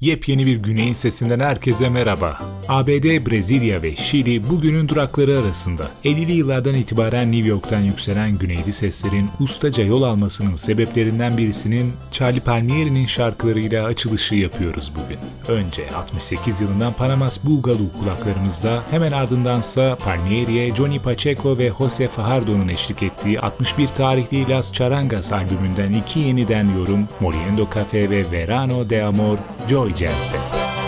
Yepyeni bir güneyin sesinden herkese merhaba. ABD, Brezilya ve Şili bugünün durakları arasında. 50'li yıllardan itibaren New York'tan yükselen güneyli seslerin ustaca yol almasının sebeplerinden birisinin Charlie Palmieri'nin şarkılarıyla açılışı yapıyoruz bugün. Önce 68 yılından Panamas Boogaloo kulaklarımızda, hemen ardındansa Palmieri'ye Johnny Pacheco ve Jose Fajardo'nun eşlik ettiği 61 tarihli Las Charangas albümünden iki yeniden yorum Moriendo Cafe ve Verano de Amor, Joy muy częsty.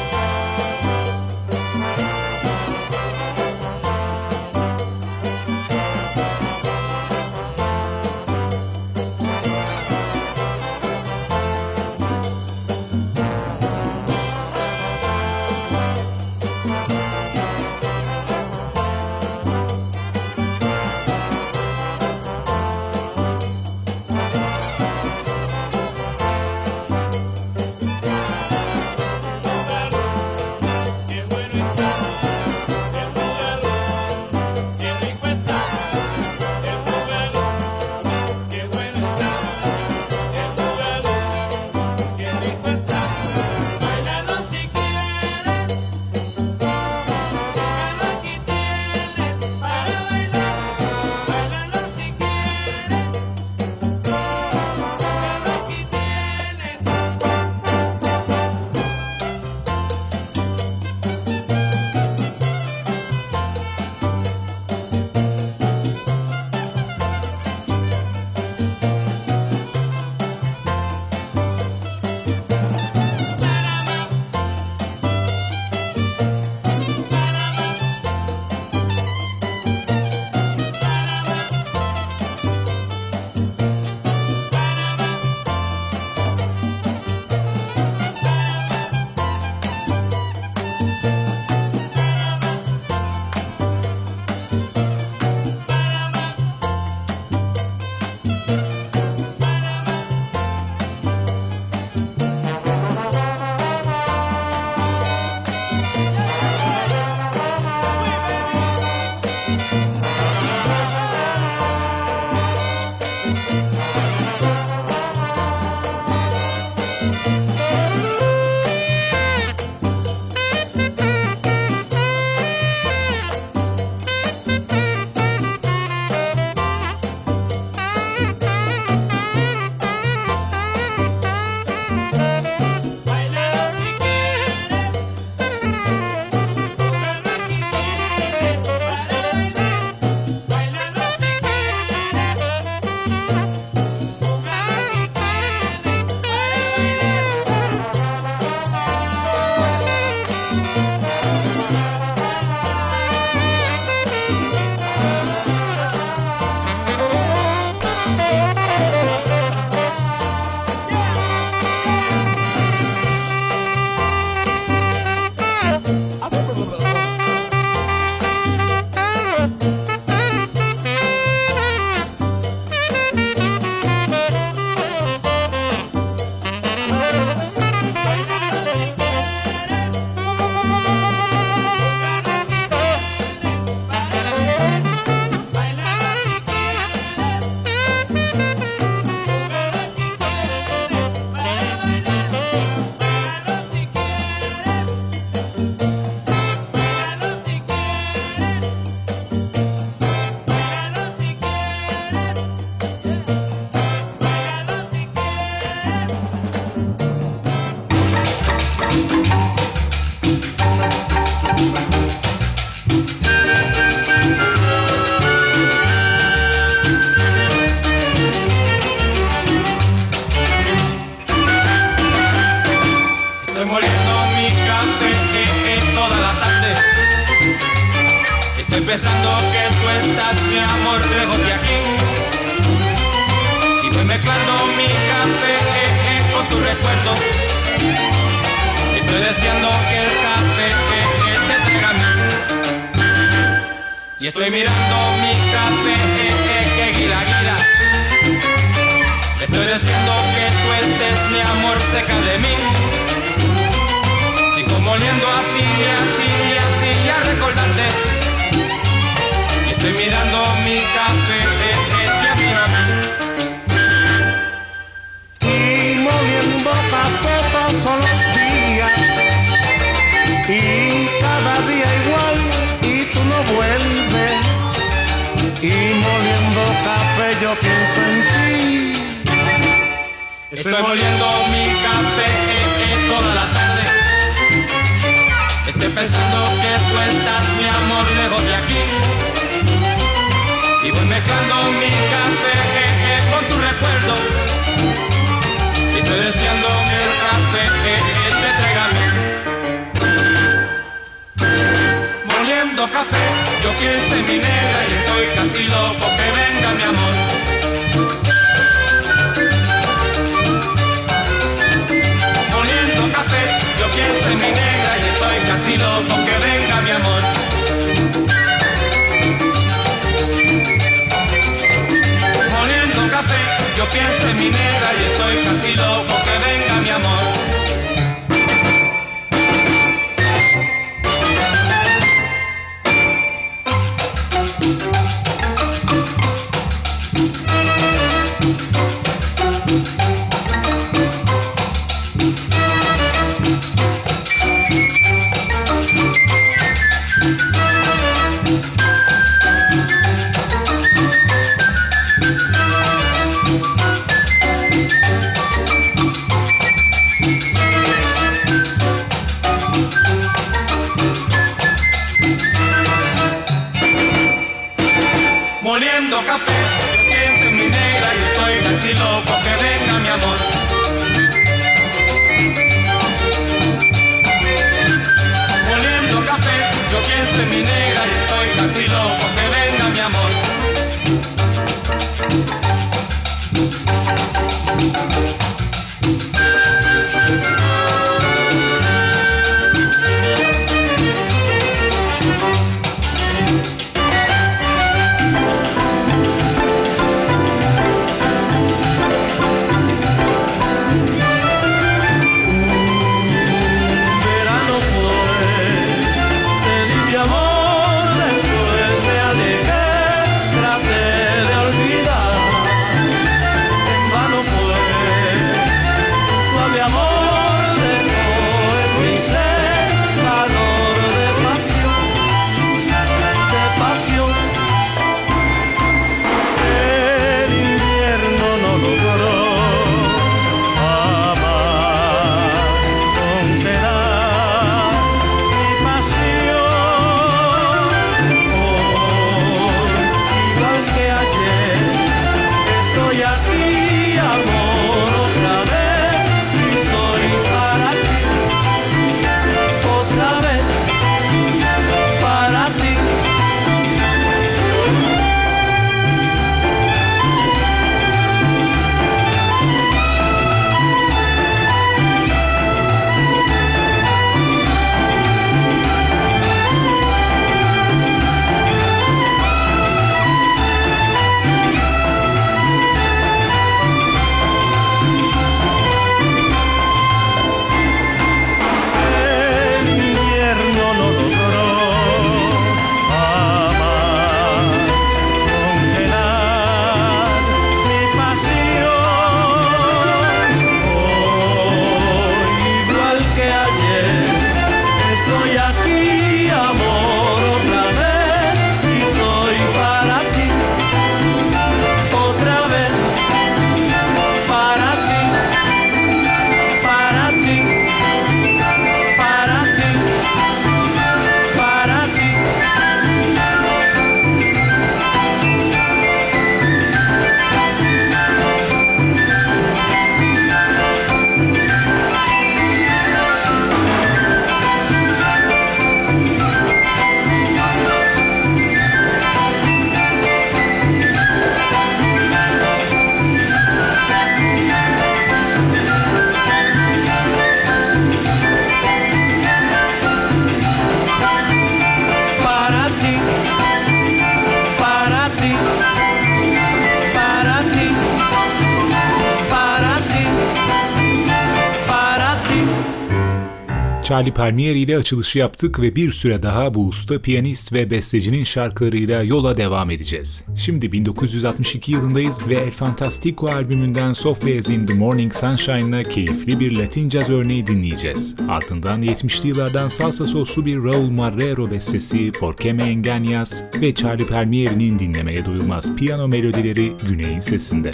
Charlie Palmieri ile açılışı yaptık ve bir süre daha bu usta piyanist ve bestecinin şarkılarıyla yola devam edeceğiz. Şimdi 1962 yılındayız ve El Fantastico albümünden Softwares in the Morning Sunshine'la keyifli bir Latin jazz örneği dinleyeceğiz. Ardından 70'li yıllardan salsa soslu bir Raul Marrero bestesi Porque Me Engañas ve Charlie Palmieri'nin dinlemeye doyulmaz piyano melodileri Güney'in sesinde.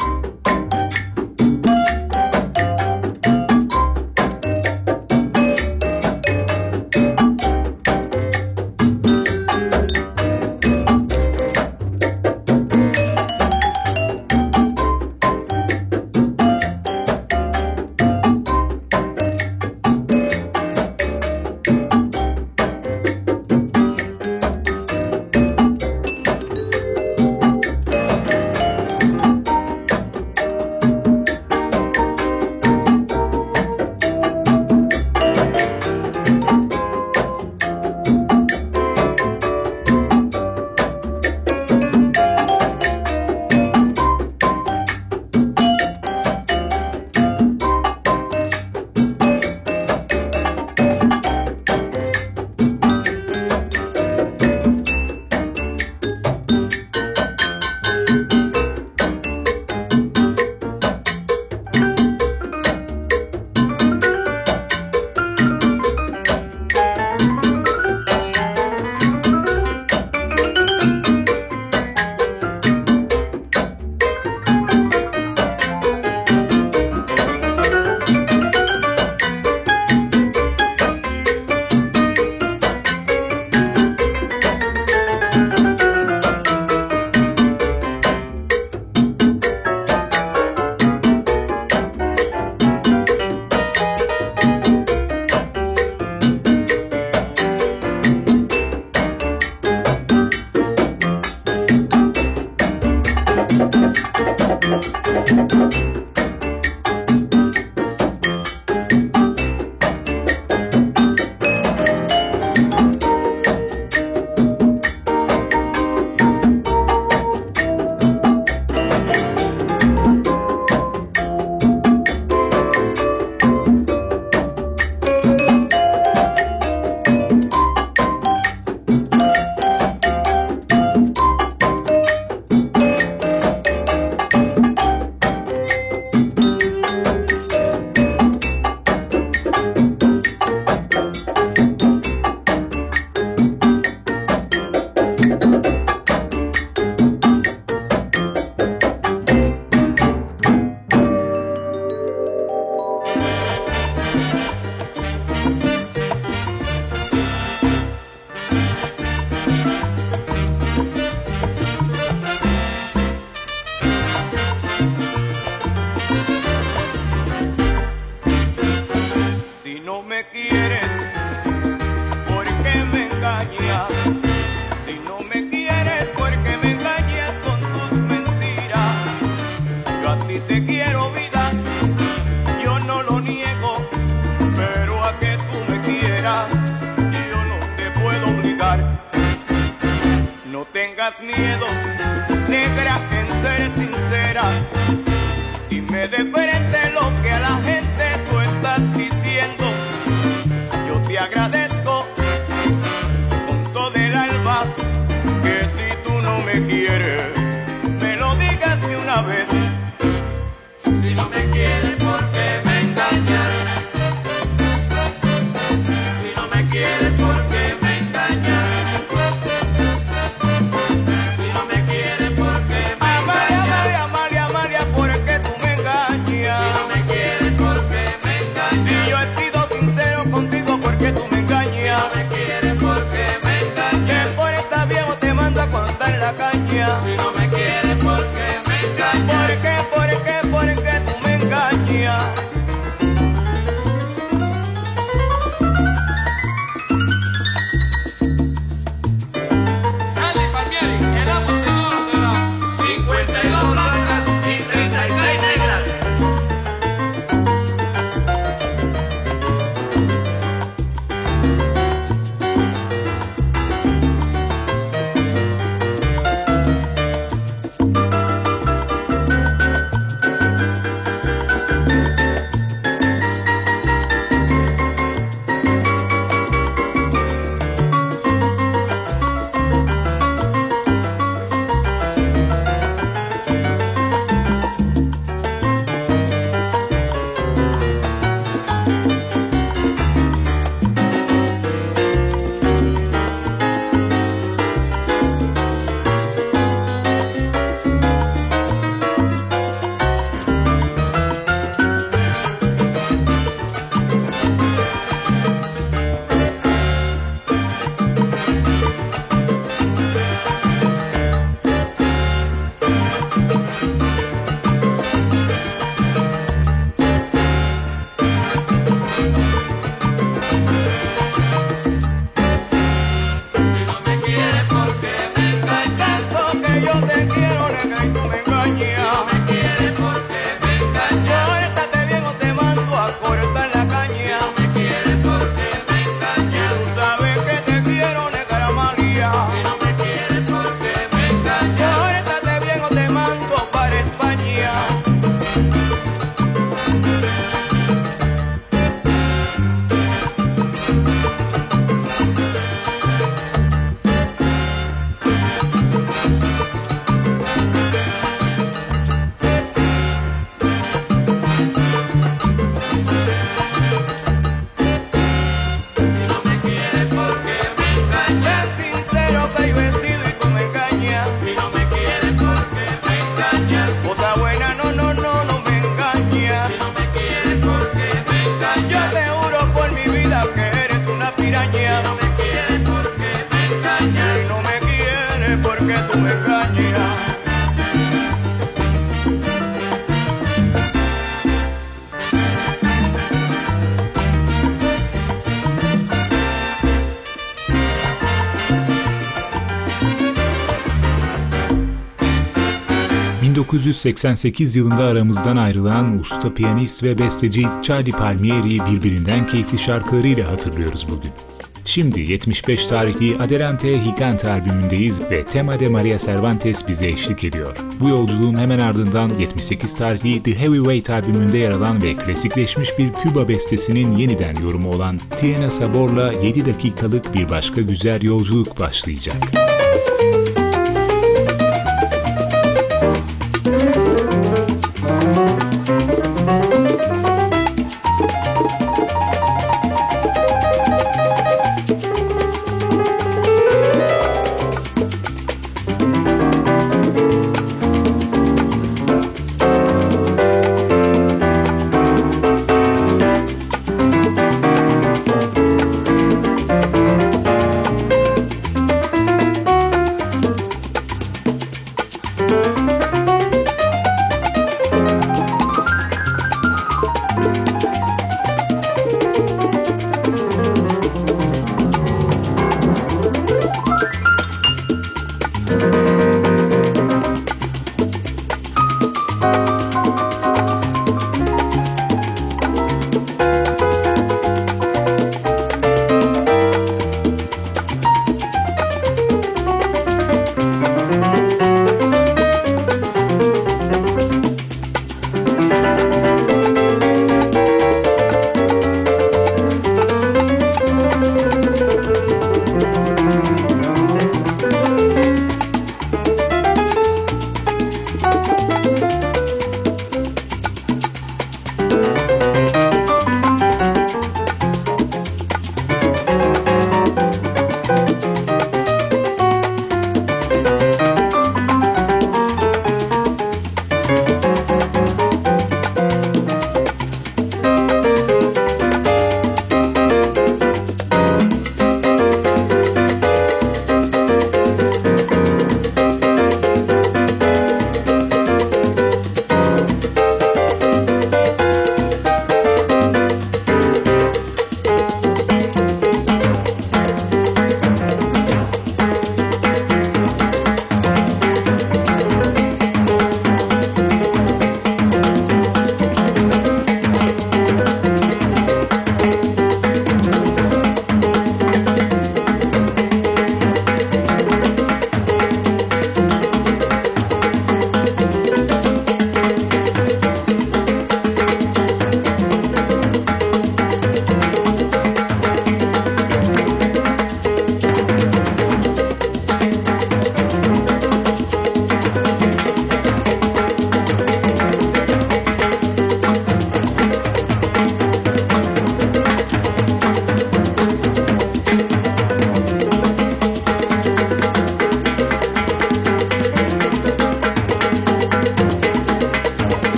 ...1988 yılında aramızdan ayrılan usta piyanist ve besteci Charlie Palmieri birbirinden keyifli şarkılarıyla hatırlıyoruz bugün. Şimdi 75 tarihli Adelante Gigante albümündeyiz ve Tema de Maria Cervantes bize eşlik ediyor. Bu yolculuğun hemen ardından 78 tarihli The Heavyweight albümünde yer alan ve klasikleşmiş bir Küba bestesinin yeniden yorumu olan Tiena Sabor'la 7 dakikalık bir başka güzel yolculuk başlayacak.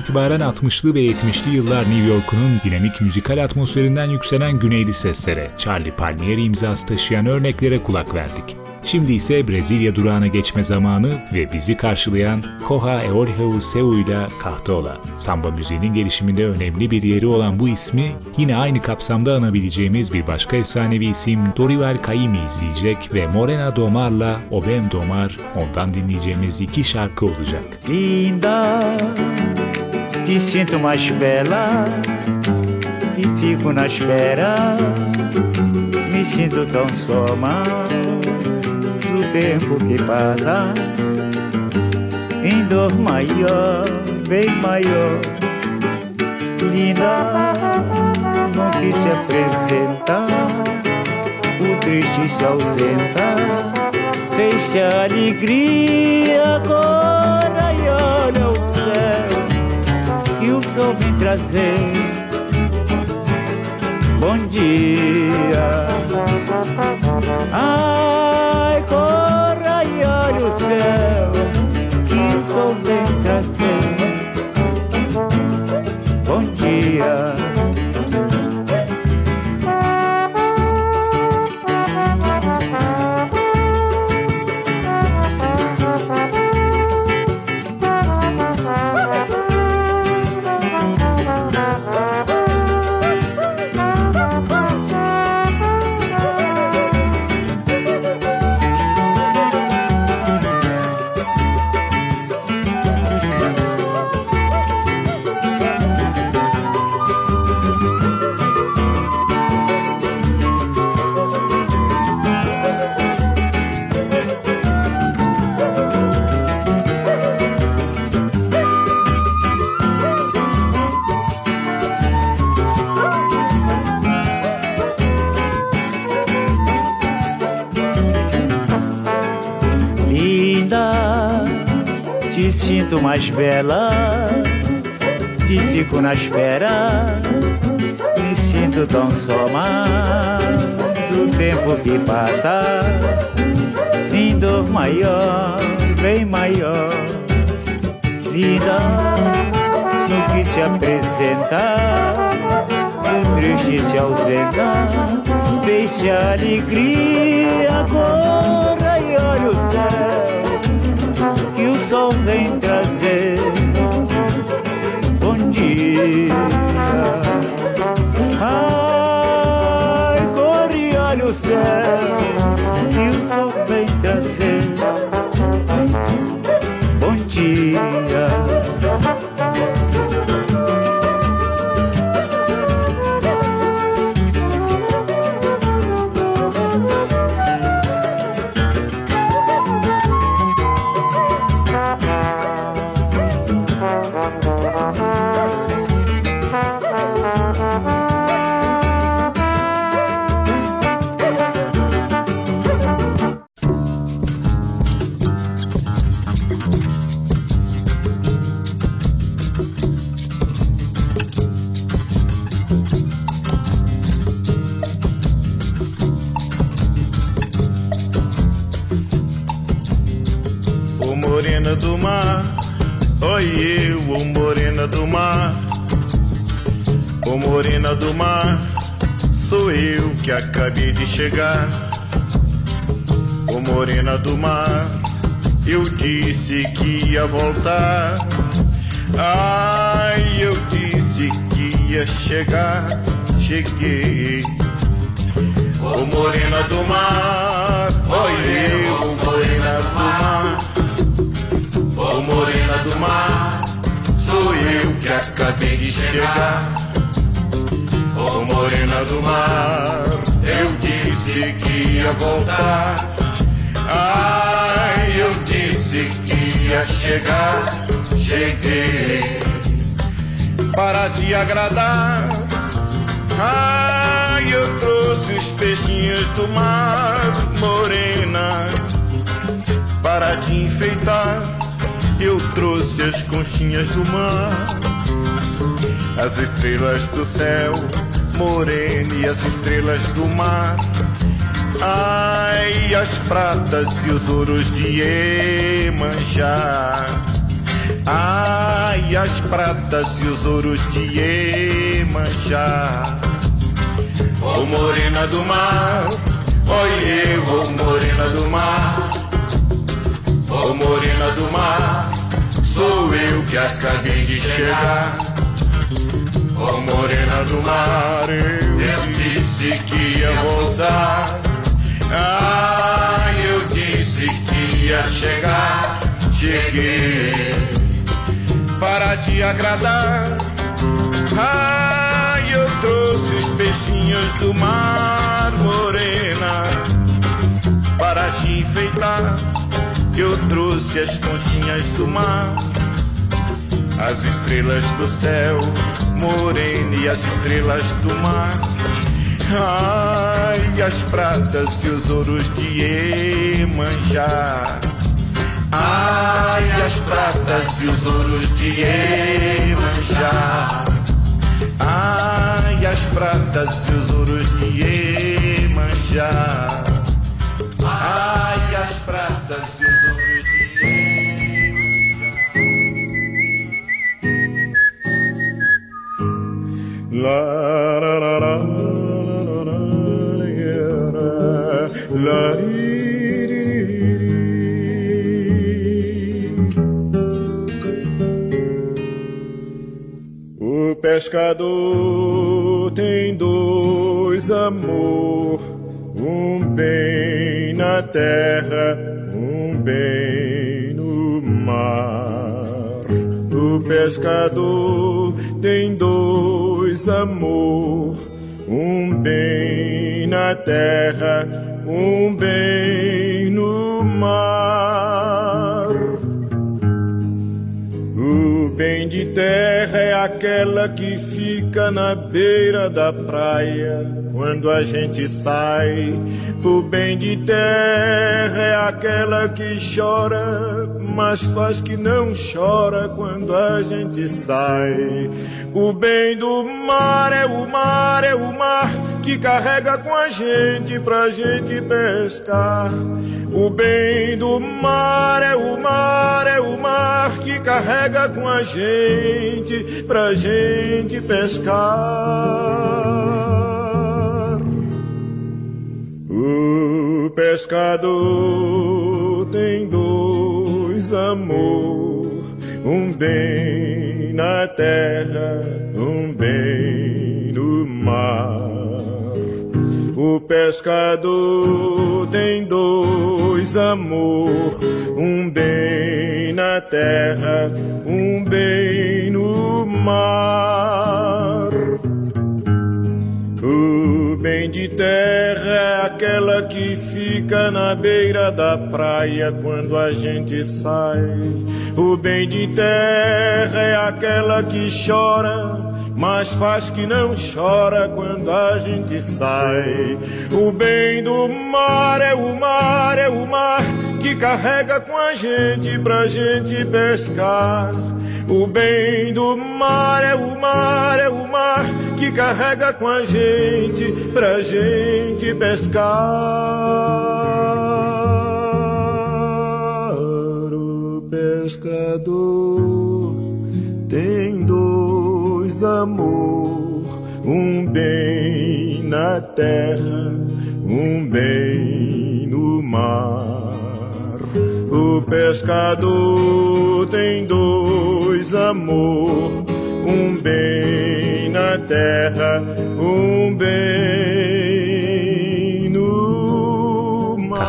İtibaren 60'lı ve 70'li yıllar New York'unun dinamik müzikal atmosferinden yükselen güneyli seslere, Charlie Palmieri imzası taşıyan örneklere kulak verdik. Şimdi ise Brezilya durağına geçme zamanı ve bizi karşılayan Koha Eorheu Seu ile Kahtola. Samba müziğinin gelişiminde önemli bir yeri olan bu ismi yine aynı kapsamda anabileceğimiz bir başka efsanevi isim Dorival Caymmi izleyecek ve Morena Domar'la Obem Domar ondan dinleyeceğimiz iki şarkı olacak. Linda, te sinto mais bela, te fico na espera, me sinto tão só tempo que passa em dor maior, bem maior. Linda, não quis se apresentar, o triste se ausenta, fez-se alegria agora e o sol vem trazer. Bom dia. Ah, corra e olha o céu que o sol vem trazer. Bom dia. Sinto mais bela, te fico na espera, me sinto tão só, mas o tempo que passa, em dor maior, bem maior, linda, no que se apresenta, o triste se ausenta, deixa a alegria agora e olha o céu que o sol vem dia. Ai, corre, olha o céu que o sol vem trazer. Bom dia. Acabei de chegar. Ô morena do mar, eu disse que ia voltar. Ai, eu disse que ia chegar, cheguei. Ô morena do mar, oi eu, morena do mar. Ô morena do mar, sou eu que acabei de chegar. Ô morena do mar, eu disse que ia voltar. Ai, eu disse que ia chegar. Cheguei para te agradar. Ai, eu trouxe os peixinhos do mar, morena, para te enfeitar. Eu trouxe as conchinhas do mar, as estrelas do céu morena e as estrelas do mar. Ai, as pratas e os ouros de Emanjá. Ai, as pratas e os ouros de Iemanjá. Ô oh, morena do mar, oi eu, ô morena do mar. Ô oh, morena do mar, sou eu que acabei de chegar. Oh, morena do mar, eu, disse que ia voltar. Ah, eu disse que ia chegar, cheguei para te agradar. Ai, eu trouxe os peixinhos do mar, morena, para te enfeitar. Eu trouxe as conchinhas do mar, as estrelas do céu, morena, e as estrelas do mar. Ai, as pratas e os ouros de Emanjá. Ai, as pratas e os ouros de Emanjá. Ai, as pratas e os ouros de Emanjá. Ai, as pratas e os O pescador tem dois amor, um bem na terra, um bem no mar. O pescador tem dois amor, um bem na terra, um bem no mar. O bem de terra é aquela que fica na beira da praia quando a gente sai. O bem de terra é aquela que chora, mas faz que não chora quando a gente sai. O bem do mar é o mar, é o mar que carrega com a gente pra gente pescar. O bem do mar é o mar, é o mar que carrega com a gente pra gente pescar. O pescador tem amor, um bem na terra, um bem no mar. O pescador tem dois amor, um bem na terra, um bem no mar. Bem de terra é aquela que fica na beira da praia quando a gente sai. O bem de terra é aquela que chora mas faz que não chora quando a gente sai. O bem do mar é o mar, é o mar que carrega com a gente pra gente pescar. O bem do mar é o mar, é o mar que carrega com a gente pra gente pescar. O pescador tem dois amor, um bem na terra, um bem no mar. O pescador tem dois amor, um bem na terra, um bem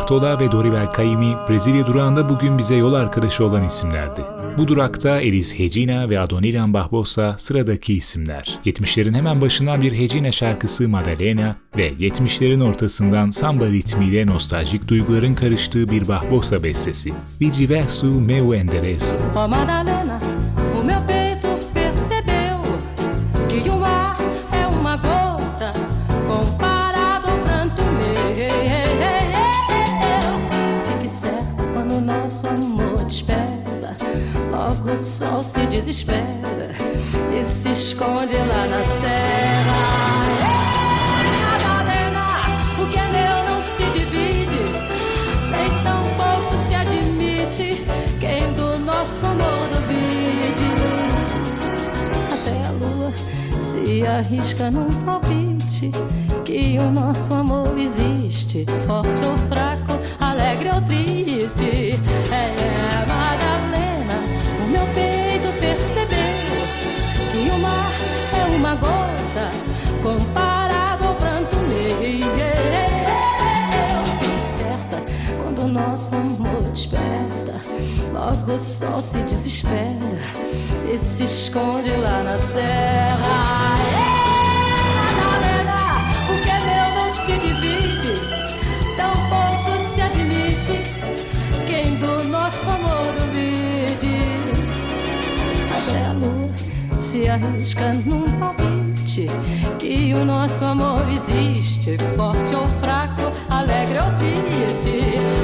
Cartola ve Dorival Caymmi Brezilya durağında bugün bize yol arkadaşı olan isimlerdi. Bu durakta Elis Hecina ve Adoniran Barbosa sıradaki isimler. 70'lerin hemen başından bir Hecina şarkısı Madalena ve 70'lerin ortasından samba ritmiyle nostaljik duyguların karıştığı bir Barbosa bestesi. Vidiverso meu endereço. Oh Madalena, o meu desespera e se esconde lá na serra. Madalena, o que é meu não se divide, nem tão pouco se admite quem do nosso amor duvide. Até a lua se arrisca num palpite que o nosso amor existe, forte ou fraco, alegre ou triste. É, é Madalena, o meu peito. Gota comparado ao pranto meu. Eu fiz certa quando o nosso amor desperta, logo o sol se desespera e se esconde lá na serra. Se arrisca num palpite que o nosso amor existe, forte ou fraco, alegre ou triste.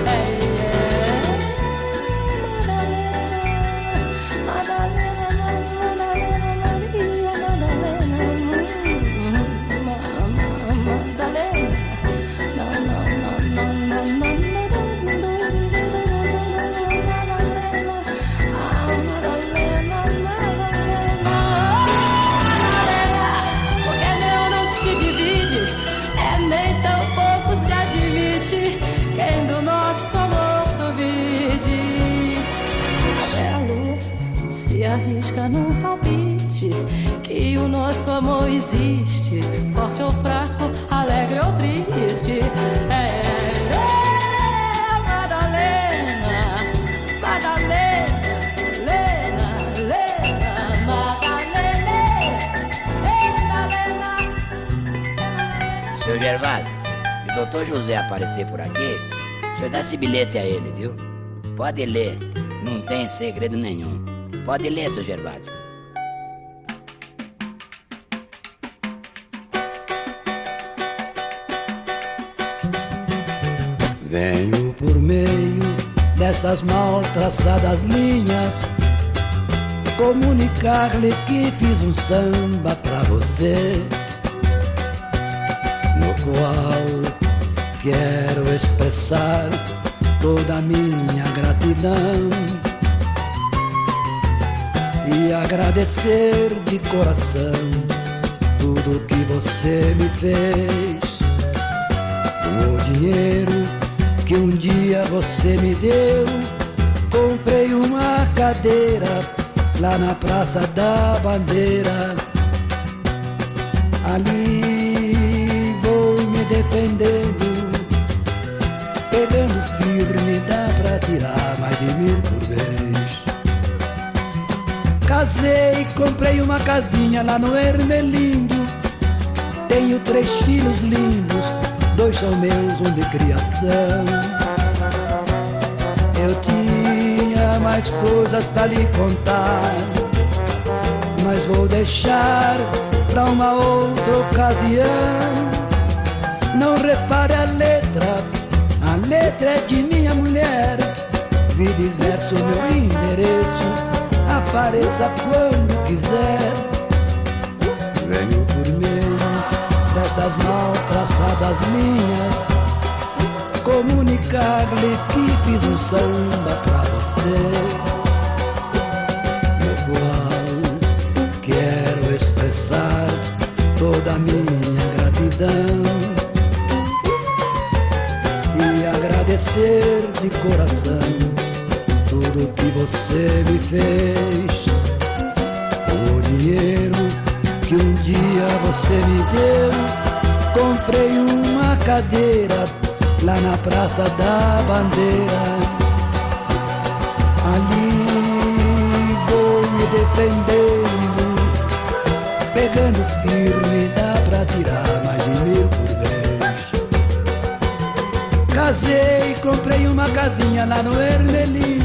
Por aqui, o senhor dá esse bilhete a ele, viu? Pode ler, não tem segredo nenhum. Pode ler, seu Gervásio. Venho por meio dessas mal traçadas linhas comunicar-lhe que fiz um samba pra você, no qual quero expressar toda a minha gratidão e agradecer de coração tudo que você me fez. O dinheiro que um dia você me deu. Comprei uma cadeira lá na Praça da Bandeira. Ali vou me defendendo, tirar mais de mil por vez. Casei, comprei uma casinha lá no Ermelindo. Tenho três filhos lindos dois são meus, um de criação. Eu tinha mais coisas pra lhe contar, mas vou deixar pra uma outra ocasião. Não repare a letra, a letra é de minha mulher. Vi diverso meu endereço, apareça quando quiser. Venho por meio destas mal traçadas linhas Comunicar-lhe que fiz um samba pra você No qual quero expressar toda a minha gratidão E agradecer de coração tudo que você me fez O dinheiro que um dia você me deu comprei uma cadeira lá na Praça da Bandeira. Ali vou me defendendo, pegando firme, dá pra tirar mais de mil por vez. Casei, comprei uma casinha lá no Ermelindo.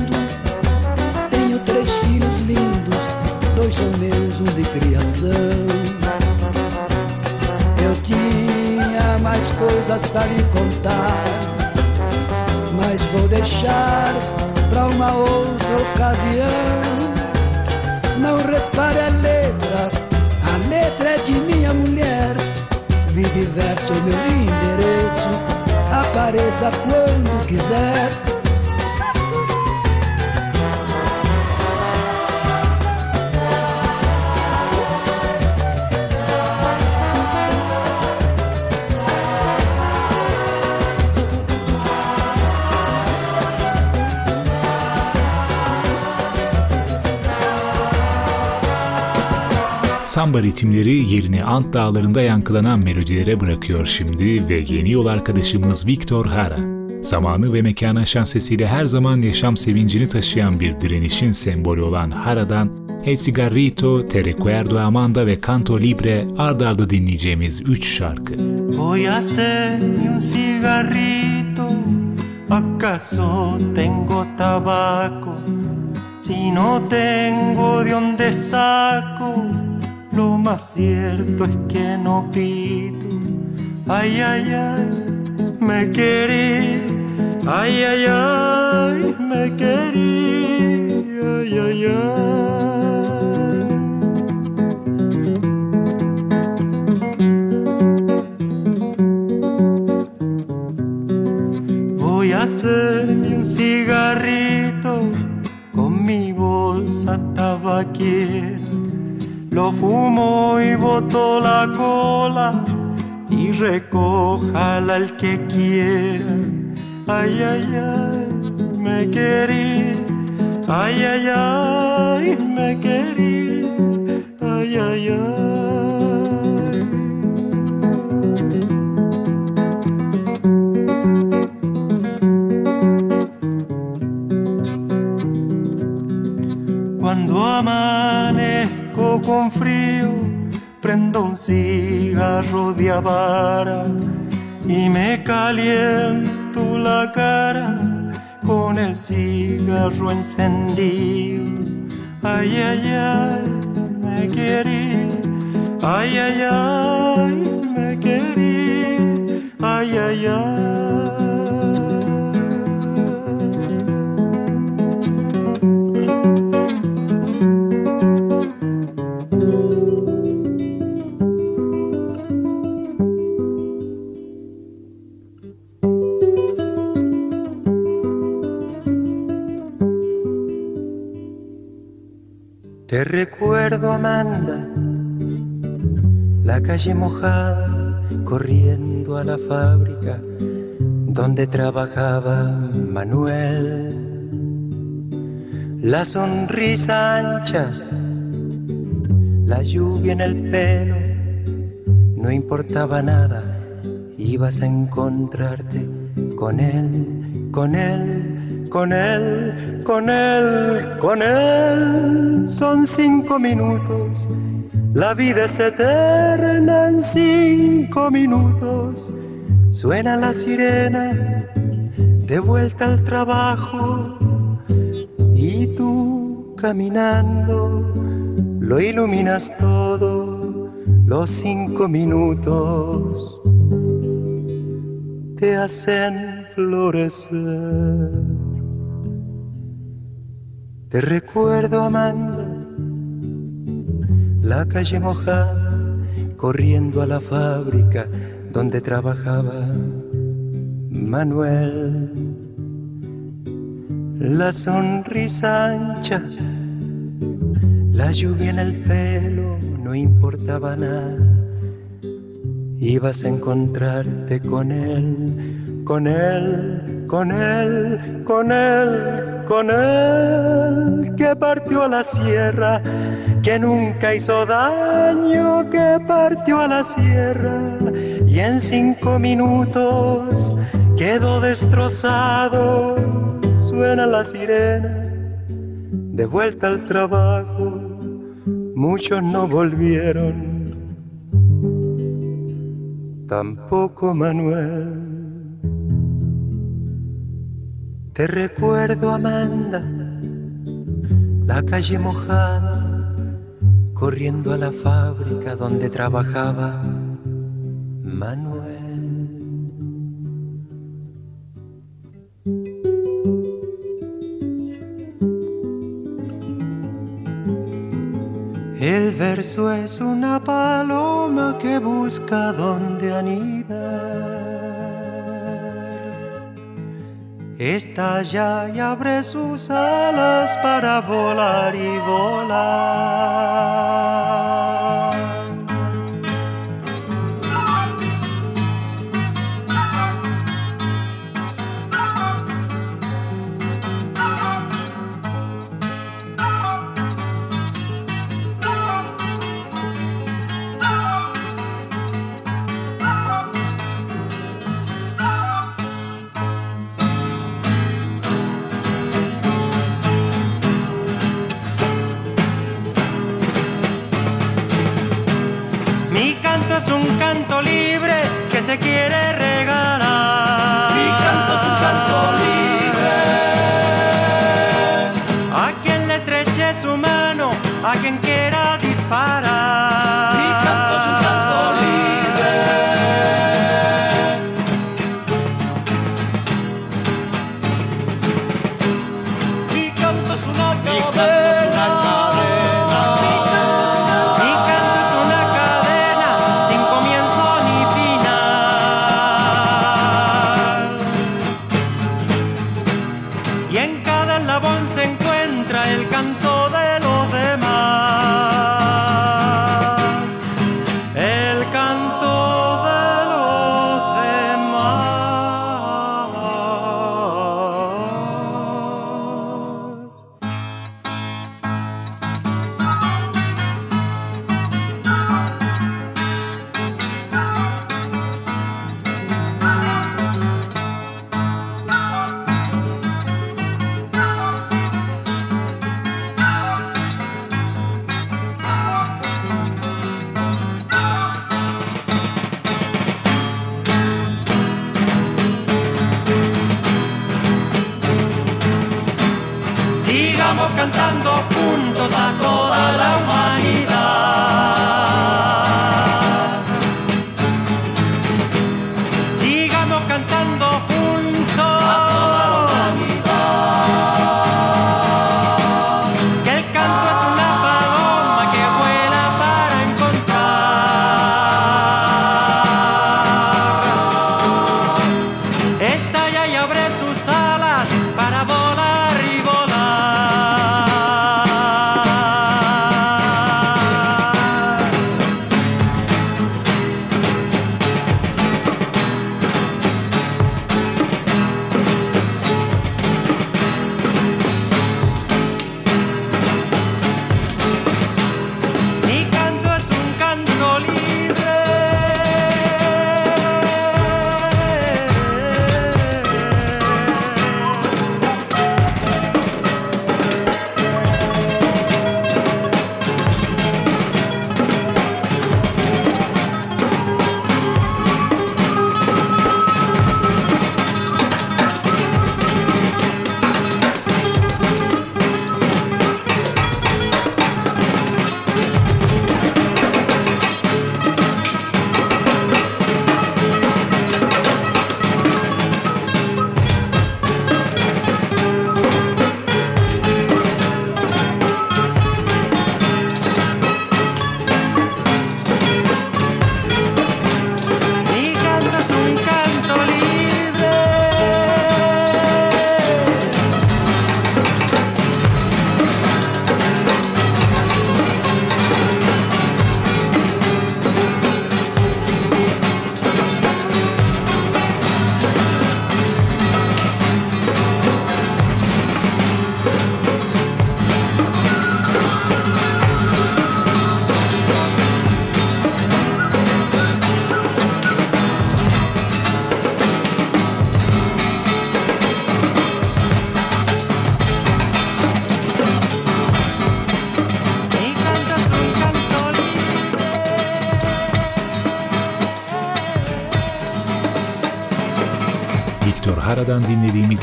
São meus, um de criação. Eu tinha mais coisas pra lhe contar, mas vou deixar pra uma outra ocasião. Não repare a letra, a letra é de minha mulher. Vi diverso meu endereço, apareça quando quiser. Samba ritimleri yerini Ant Dağları'nda yankılanan melodilere bırakıyor şimdi ve yeni yol arkadaşımız Victor Hara. Zamanı ve mekanı aşan sesiyle her zaman yaşam sevincini taşıyan bir direnişin sembolü olan Hara'dan El Cigarrito, Te Recuerdo Amanda ve Canto Libre ard arda dinleyeceğimiz üç şarkı. Voy a un cigarrito, acaso tengo tabaco, si no tengo de donde saco, lo más cierto es que no pido, ay, ay, ay, me querí, ay, ay, ay, me querí, ay, ay, ay. hacerme un cigarrito con mi bolsa tabaquera. Lo fumo y boto la cola y recójala el que quiera. Ay, ay, ay, me querí. Ay, ay, ay, me querí. Ay, ay, ay. Con frío, prendo un cigarro de avara y me caliento la cara con el cigarro encendido. Ay, ay, ay, me querí. Ay, ay, ay, me querí. Ay, ay, ay. La calle mojada, corriendo a la fábrica donde trabajaba Manuel. La sonrisa ancha, la lluvia en el pelo, no importaba nada, ibas a encontrarte con él, con él, con él, con él, con él. Son cinco minutos, la vida es eterna en cinco minutos. Suena la sirena, de vuelta al trabajo, y tú caminando, lo iluminas todo, los cinco minutos te hacen florecer. Te recuerdo, Amanda, la calle mojada, corriendo a la fábrica donde trabajaba Manuel. La sonrisa ancha, la lluvia en el pelo, no importaba nada. Ibas a encontrarte con él, con él, con él, con él, con él, que partió a la sierra, que nunca hizo daño, que partió a la sierra y en cinco minutos quedó destrozado. Suena la sirena, de vuelta al trabajo, muchos no volvieron, tampoco Manuel. Te recuerdo, Amanda, la calle mojada, corriendo a la fábrica donde trabajaba Manuel. El verso es una paloma que busca donde anidar. Estalla y abre sus alas para volar y volar.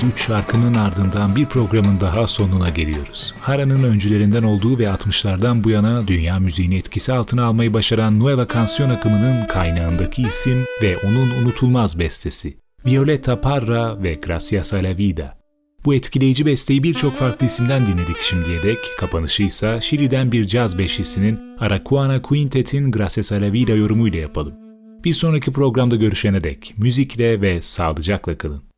Dinlediğimiz 3 şarkının ardından bir programın daha sonuna geliyoruz. Hara'nın öncülerinden olduğu ve 60'lardan bu yana dünya müziğini etkisi altına almayı başaran Nueva Canción akımının kaynağındaki isim ve onun unutulmaz bestesi. Violeta Parra ve Gracias a la Vida. Bu etkileyici besteyi birçok farklı isimden dinledik şimdiye dek. Kapanışı ise Şili'den bir caz beşlisinin Aracuana Quintet'in Gracias a la Vida yorumuyla yapalım. Bir sonraki programda görüşene dek müzikle ve sağlıcakla kalın.